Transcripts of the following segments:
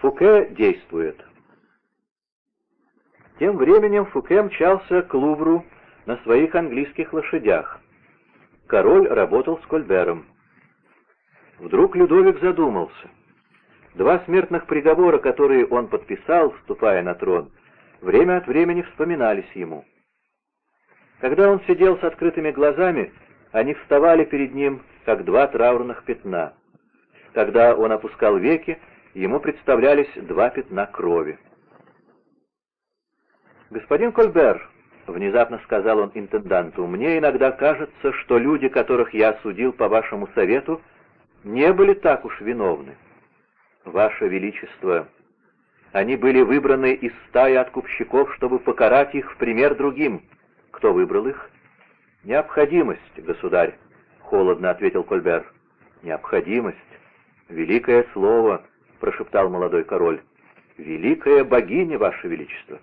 Фуке действует. Тем временем Фуке мчался к Лувру на своих английских лошадях. Король работал с Кольбером. Вдруг Людовик задумался. Два смертных приговора, которые он подписал, вступая на трон, время от времени вспоминались ему. Когда он сидел с открытыми глазами, они вставали перед ним, как два траурных пятна. Когда он опускал веки, ему представлялись два пятна крови. «Господин Кольбер», — внезапно сказал он интенданту, — «мне иногда кажется, что люди, которых я осудил по вашему совету, не были так уж виновны. Ваше Величество, они были выбраны из стаи откупщиков, чтобы покарать их в пример другим. Кто выбрал их? Необходимость, государь, — холодно ответил Кольбер. Необходимость. Великое слово, — прошептал молодой король. Великая богиня, Ваше Величество.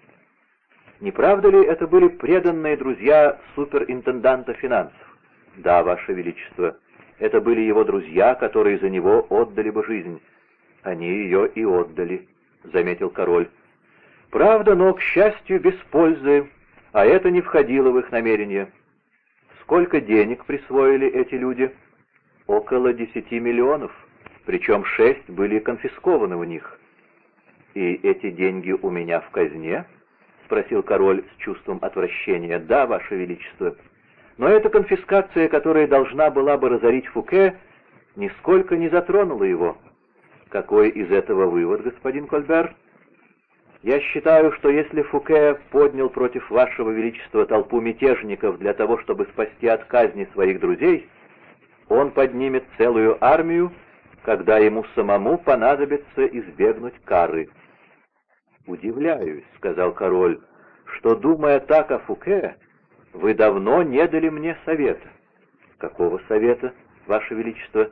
Не правда ли это были преданные друзья суперинтенданта финансов? Да, Ваше Величество. Это были его друзья, которые за него отдали бы жизнь. Они ее и отдали, — заметил король. Правда, но, к счастью, без пользы, а это не входило в их намерение. Сколько денег присвоили эти люди? Около десяти миллионов, причем шесть были конфискованы у них. «И эти деньги у меня в казне?» — спросил король с чувством отвращения. «Да, Ваше Величество. Но эта конфискация, которая должна была бы разорить Фуке, нисколько не затронула его. Какой из этого вывод, господин Кольбер? Я считаю, что если Фуке поднял против вашего величества толпу мятежников для того, чтобы спасти от казни своих друзей, он поднимет целую армию, когда ему самому понадобится избегнуть кары. «Удивляюсь», — сказал король, — «что, думая так о Фуке, вы давно не дали мне совета. Какого совета, Ваше Величество?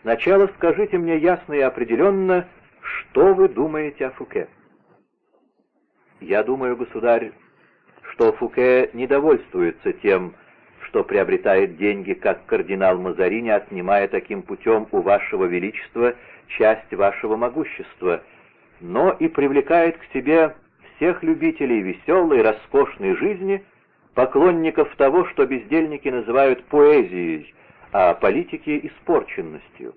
Сначала скажите мне ясно и определенно, что вы думаете о Фуке. Я думаю, государь, что Фуке недовольствуется тем, что приобретает деньги, как кардинал Мазарини, отнимая таким путем у Вашего Величества часть вашего могущества, но и привлекает к себе всех любителей веселой, роскошной жизни, поклонников того, что бездельники называют поэзией, а политики — испорченностью,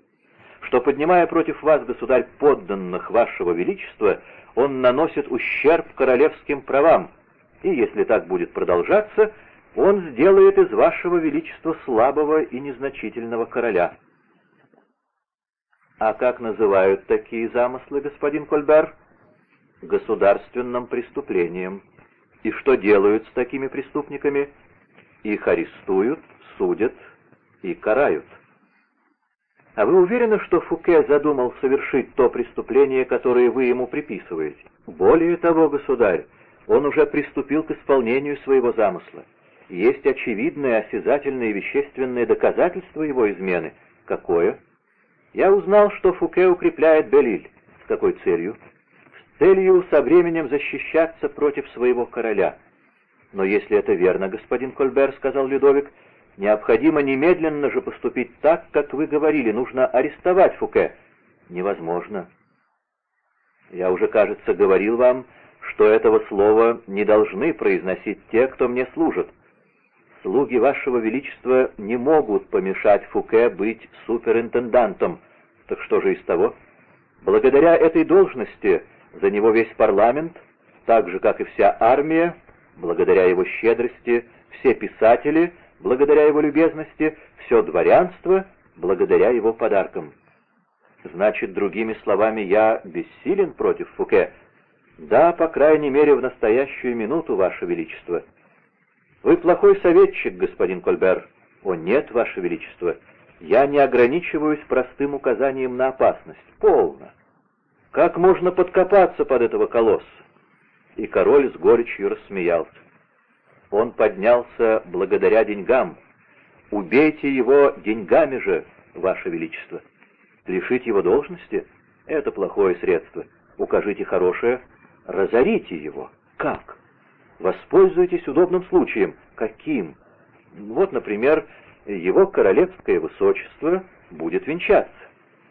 что, поднимая против вас, государь, подданных вашего величества, он наносит ущерб королевским правам, и, если так будет продолжаться, он сделает из вашего величества слабого и незначительного короля. А как называют такие замыслы, господин Кольбер? Государственным преступлением. И что делают с такими преступниками? Их арестуют, судят и карают. А вы уверены, что Фуке задумал совершить то преступление, которое вы ему приписываете? Более того, государь, он уже приступил к исполнению своего замысла. Есть очевидное, осязательное и вещественное доказательство его измены. Какое? Я узнал, что Фуке укрепляет Белиль. С какой целью? целью со временем защищаться против своего короля. Но если это верно, господин Кольбер, — сказал Людовик, — необходимо немедленно же поступить так, как вы говорили, нужно арестовать Фуке. Невозможно. Я уже, кажется, говорил вам, что этого слова не должны произносить те, кто мне служит. Слуги вашего величества не могут помешать Фуке быть суперинтендантом. Так что же из того? Благодаря этой должности за него весь парламент, так же, как и вся армия, благодаря его щедрости, все писатели, благодаря его любезности, все дворянство, благодаря его подаркам. Значит, другими словами, я бессилен против Фуке? Да, по крайней мере, в настоящую минуту, Ваше Величество. Вы плохой советчик, господин Кольбер. О, нет, Ваше Величество, я не ограничиваюсь простым указанием на опасность. Полно. Как можно подкопаться под этого колосса? И король с горечью рассмеялся. Он поднялся благодаря деньгам. Убейте его деньгами же, ваше величество. Лишить его должности — это плохое средство. Укажите хорошее — разорите его. Как? Воспользуйтесь удобным случаем. Каким? Вот, например, его королевское высочество будет венчаться.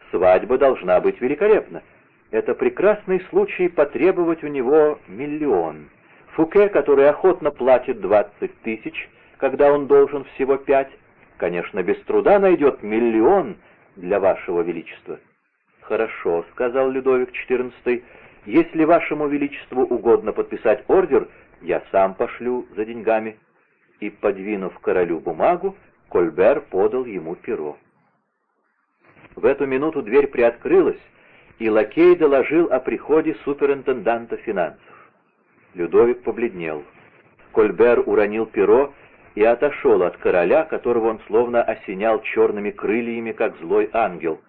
Свадьба должна быть великолепна. это прекрасный случай потребовать у него миллион. Фуке, который охотно платит двадцать тысяч, когда он должен всего пять, конечно, без труда найдет миллион для вашего величества. «Хорошо», — сказал Людовик XIV, — «если вашему величеству угодно подписать ордер, я сам пошлю за деньгами». И, подвинув королю бумагу, Кольбер подал ему перо. В эту минуту дверь приоткрылась, и лакей доложил о приходе суперинтенданта финансов. Людовик побледнел. Кольбер уронил перо и отошел от короля, которого он словно осенял черными крыльями, как злой ангел.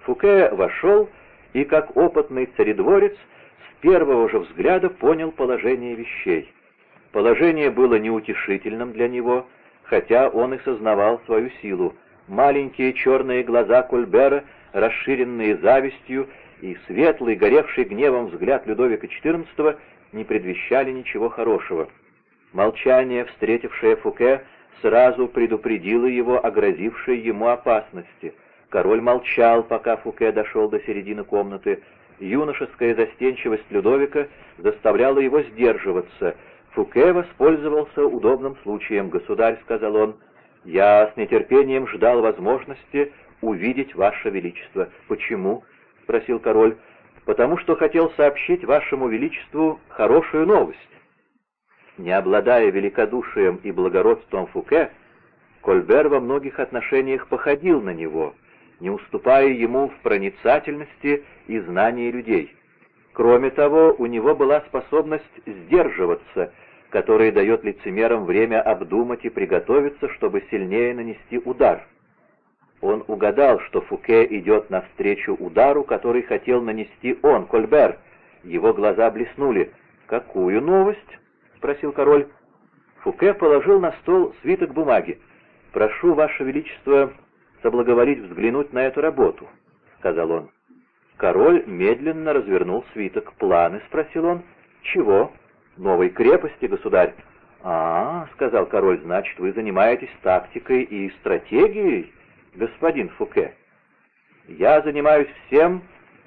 Фуке вошел и, как опытный царедворец, первого же взгляда понял положение вещей. Положение было неутешительным для него, хотя он и сознавал свою силу. Маленькие черные глаза Кольбера, расширенные завистью, и светлый, горевший гневом взгляд Людовика XIV не предвещали ничего хорошего. Молчание, встретившее Фуке, сразу предупредило его о грозившей ему опасности. Король молчал, пока Фуке дошел до середины комнаты. Юношеская застенчивость Людовика заставляла его сдерживаться. Фуке воспользовался удобным случаем. «Государь», — сказал он, — «я с нетерпением ждал возможности увидеть Ваше Величество». «Почему?» — спросил король. «Потому что хотел сообщить Вашему Величеству хорошую новость». Не обладая великодушием и благородством Фуке, Кольбер во многих отношениях походил на него, не уступая ему в проницательности и знании людей. Кроме того, у него была способность сдерживаться, которая дает лицемерам время обдумать и приготовиться, чтобы сильнее нанести удар. Он угадал, что Фуке идет навстречу удару, который хотел нанести он, Кольбер. Его глаза блеснули. «Какую новость?» — спросил король. Фуке положил на стол свиток бумаги. «Прошу, Ваше Величество, соблаговолить взглянуть на эту работу», — сказал он. Король медленно развернул свиток. «Планы?» — спросил он. «Чего?» «Новой крепости, государь». «А, — сказал король, — значит, вы занимаетесь тактикой и стратегией, господин Фуке. Я занимаюсь всем,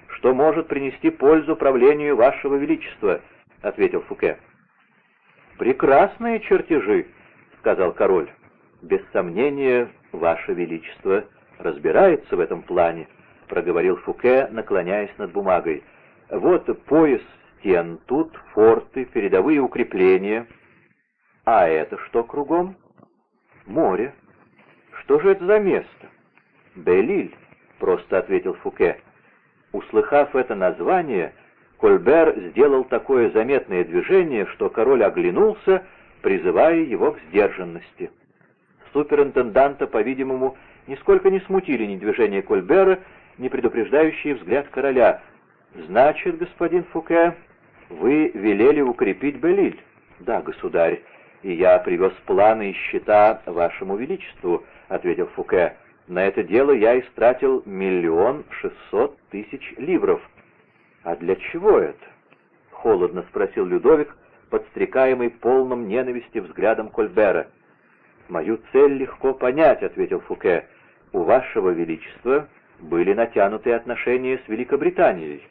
что может принести пользу правлению вашего величества», — ответил Фуке. «Прекрасные чертежи», — сказал король. «Без сомнения, ваше величество разбирается в этом плане», — проговорил Фуке, наклоняясь над бумагой. «Вот пояс стен, тут форты, передовые укрепления. А это что кругом? Море. Что же это за место? Белиль, просто ответил Фуке. Услыхав это название, Кольбер сделал такое заметное движение, что король оглянулся, призывая его к сдержанности. Суперинтенданта, по-видимому, нисколько не смутили ни движения Кольбера, ни предупреждающий взгляд короля. «Значит, господин Фуке, вы велели укрепить Белиль?» «Да, государь, и я привез планы и счета вашему величеству», — ответил Фуке. «На это дело я истратил миллион шестьсот тысяч ливров». «А для чего это?» — холодно спросил Людовик, подстрекаемый полным ненависти взглядом Кольбера. «Мою цель легко понять», — ответил Фуке. «У вашего величества были натянутые отношения с Великобританией.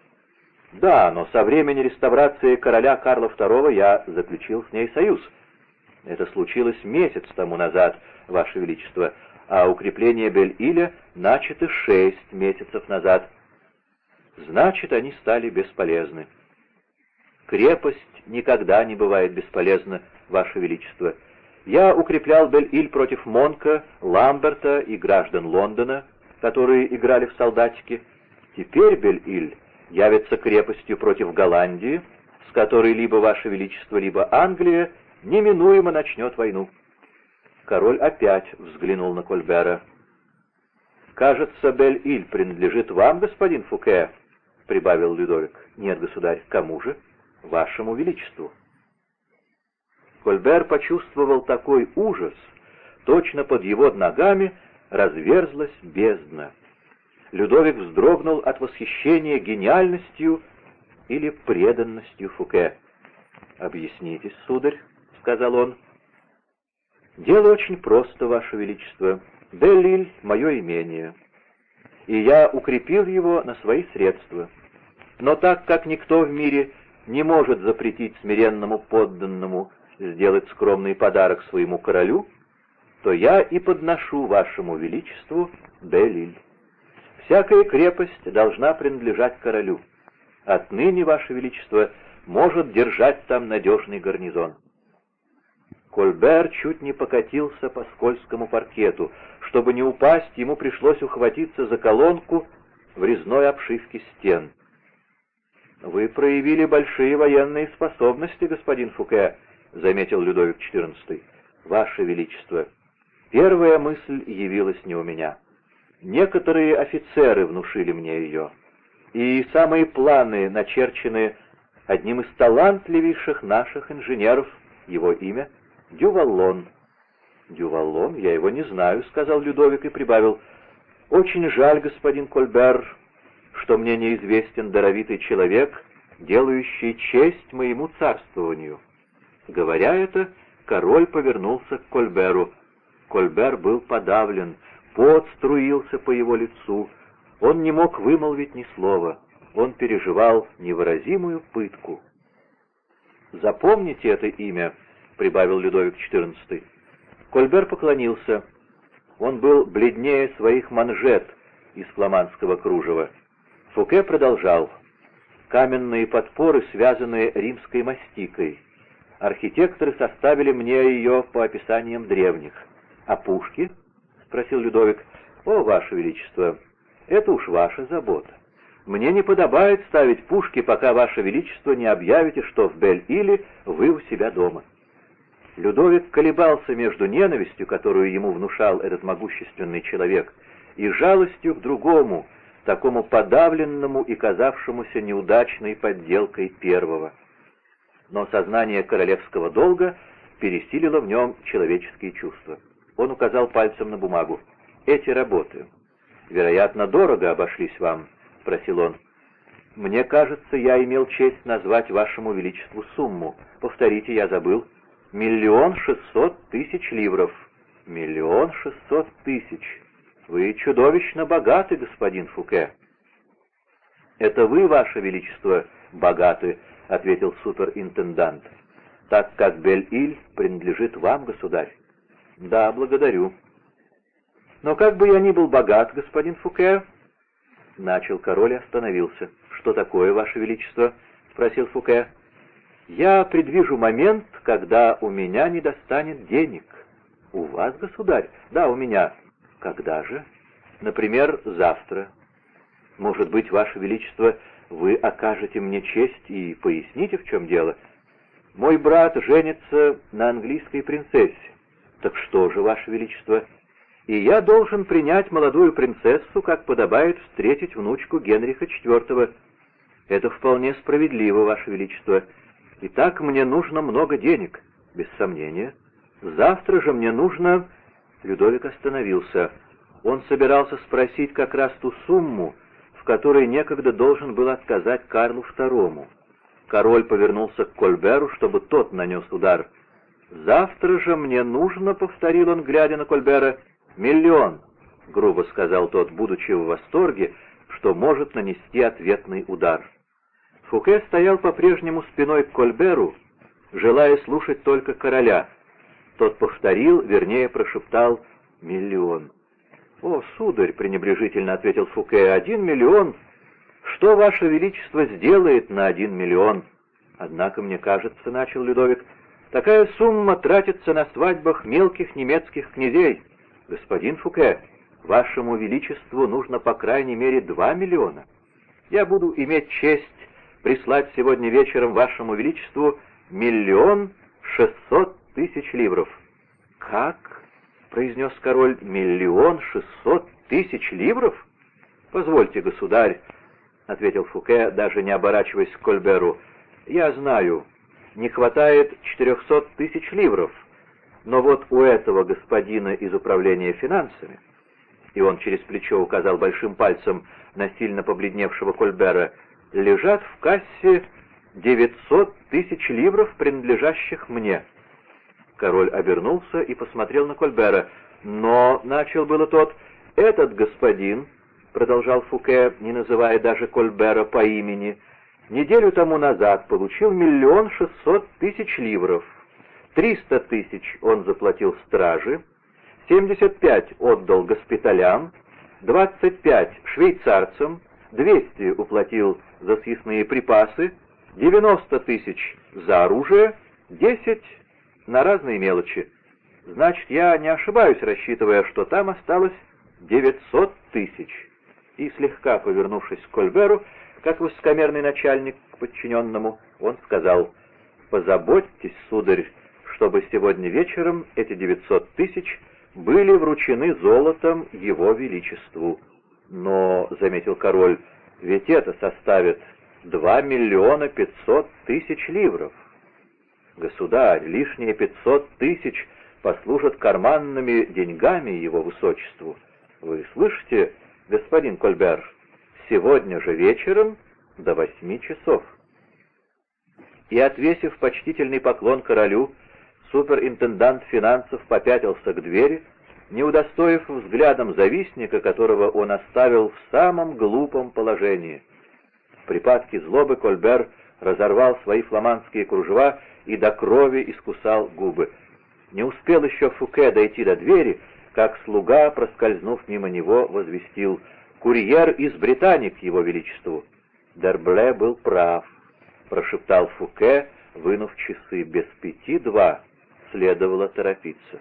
Да, но со времени реставрации короля Карла II я заключил с ней союз. Это случилось месяц тому назад, ваше величество, а укрепление Бель-Иля начато шесть месяцев назад. Значит, они стали бесполезны. Крепость никогда не бывает бесполезна, ваше величество. Я укреплял Бель-Иль против Монка, Ламберта и граждан Лондона, которые играли в солдатики. Теперь Бель-Иль явится крепостью против Голландии, с которой либо Ваше Величество, либо Англия неминуемо начнет войну. Король опять взглянул на Кольбера. «Кажется, Бель-Иль принадлежит вам, господин Фуке», — прибавил Людовик. «Нет, государь, кому же? Вашему Величеству». Кольбер почувствовал такой ужас, точно под его ногами разверзлась бездна. Людовик вздрогнул от восхищения гениальностью или преданностью Фуке. «Объяснитесь, сударь», — сказал он. «Дело очень просто, Ваше Величество. Беллиль — мое имение, и я укрепил его на свои средства. Но так как никто в мире не может запретить смиренному подданному сделать скромный подарок своему королю, то я и подношу вашему величеству Белиль. Всякая крепость должна принадлежать королю. Отныне, ваше величество, может держать там надежный гарнизон. Кольбер чуть не покатился по скользкому паркету. Чтобы не упасть, ему пришлось ухватиться за колонку в резной обшивке стен. «Вы проявили большие военные способности, господин Фуке», — заметил Людовик XIV. «Ваше Величество, первая мысль явилась не у меня. Некоторые офицеры внушили мне ее, и самые планы начерчены одним из талантливейших наших инженеров, его имя — Дюваллон». «Дюваллон? Я его не знаю», — сказал Людовик и прибавил. «Очень жаль, господин Кольбер, что мне неизвестен даровитый человек, делающий честь моему царствованию». Говоря это, король повернулся к Кольберу. Кольбер был подавлен, пот струился по его лицу. Он не мог вымолвить ни слова. Он переживал невыразимую пытку. «Запомните это имя», — прибавил Людовик XIV. Кольбер поклонился. Он был бледнее своих манжет из фламандского кружева. Фуке продолжал. Каменные подпоры, связанные римской мастикой. Архитекторы составили мне ее по описаниям древних. А пушки? — спросил Людовик. О, Ваше Величество, это уж ваша забота. Мне не подобает ставить пушки, пока Ваше Величество не объявите, что в Бель-Иле вы у себя дома. Людовик колебался между ненавистью, которую ему внушал этот могущественный человек, и жалостью к другому, такому подавленному и казавшемуся неудачной подделкой первого но сознание королевского долга пересилило в нем человеческие чувства. Он указал пальцем на бумагу. «Эти работы, вероятно, дорого обошлись вам?» — спросил он. «Мне кажется, я имел честь назвать вашему величеству сумму. Повторите, я забыл. Миллион шестьсот тысяч ливров. Миллион шестьсот тысяч. Вы чудовищно богаты, господин Фуке». «Это вы, ваше величество, богаты», — ответил суперинтендант, — «так как Бель-Иль принадлежит вам, государь». «Да, благодарю». «Но как бы я ни был богат, господин Фуке...» Начал король остановился. «Что такое, ваше величество?» — спросил Фуке. «Я предвижу момент, когда у меня не достанет денег». «У вас, государь?» «Да, у меня». «Когда же?» «Например, завтра». «Может быть, ваше величество, вы окажете мне честь и поясните, в чем дело. Мой брат женится на английской принцессе. Так что же, Ваше Величество? И я должен принять молодую принцессу, как подобает встретить внучку Генриха IV. Это вполне справедливо, Ваше Величество. И так мне нужно много денег, без сомнения. Завтра же мне нужно... Людовик остановился. Он собирался спросить как раз ту сумму, в которой некогда должен был отказать Карлу II. Король повернулся к Кольберу, чтобы тот нанес удар. «Завтра же мне нужно», — повторил он, глядя на Кольбера, — «миллион», — грубо сказал тот, будучи в восторге, что может нанести ответный удар. Фуке стоял по-прежнему спиной к Кольберу, желая слушать только короля. Тот повторил, вернее прошептал «миллион». «О, сударь!» — пренебрежительно ответил Фуке. «Один миллион! Что, Ваше Величество, сделает на один миллион?» «Однако, мне кажется, — начал Людовик, — такая сумма тратится на свадьбах мелких немецких князей. Господин Фуке, Вашему Величеству нужно по крайней мере два миллиона. Я буду иметь честь прислать сегодня вечером Вашему Величеству миллион шестьсот тысяч ливров». «Как?» Произнес король, — «миллион шестьсот тысяч ливров?» «Позвольте, государь», — ответил Фуке, даже не оборачиваясь к Кольберу, — «я знаю, не хватает четырехсот тысяч ливров, но вот у этого господина из управления финансами...» И он через плечо указал большим пальцем на сильно побледневшего Кольбера, лежат в кассе девятьсот тысяч ливров, принадлежащих мне. Король обернулся и посмотрел на Кольбера. «Но», — начал было тот, — «этот господин», — продолжал Фуке, не называя даже Кольбера по имени, неделю тому назад получил миллион шестьсот тысяч ливров. Триста тысяч он заплатил страже, семьдесят пять отдал госпиталям, двадцать пять швейцарцам, двести уплатил за съестные припасы, девяносто тысяч за оружие, десять на разные мелочи. Значит, я не ошибаюсь, рассчитывая, что там осталось девятьсот тысяч. И слегка повернувшись к Кольберу, как высокомерный начальник к подчиненному, он сказал, «Позаботьтесь, сударь, чтобы сегодня вечером эти девятьсот тысяч были вручены золотом его величеству». «Но», — заметил король, — «ведь это составит два миллиона пятьсот тысяч ливров». «Государь, лишние пятьсот тысяч послужат карманными деньгами его высочеству. Вы слышите, господин Кольбер, сегодня же вечером до восьми часов». И, отвесив почтительный поклон королю, суперинтендант финансов попятился к двери, не удостоив взглядом завистника, которого он оставил в самом глупом положении. В припадке злобы Кольбер разорвал свои фламандские кружева и до крови искусал губы. Не успел еще Фуке дойти до двери, как слуга, проскользнув мимо него, возвестил «Курьер из Британии к его величеству». Дербле был прав, прошептал Фуке, вынув часы без пяти два, следовало торопиться.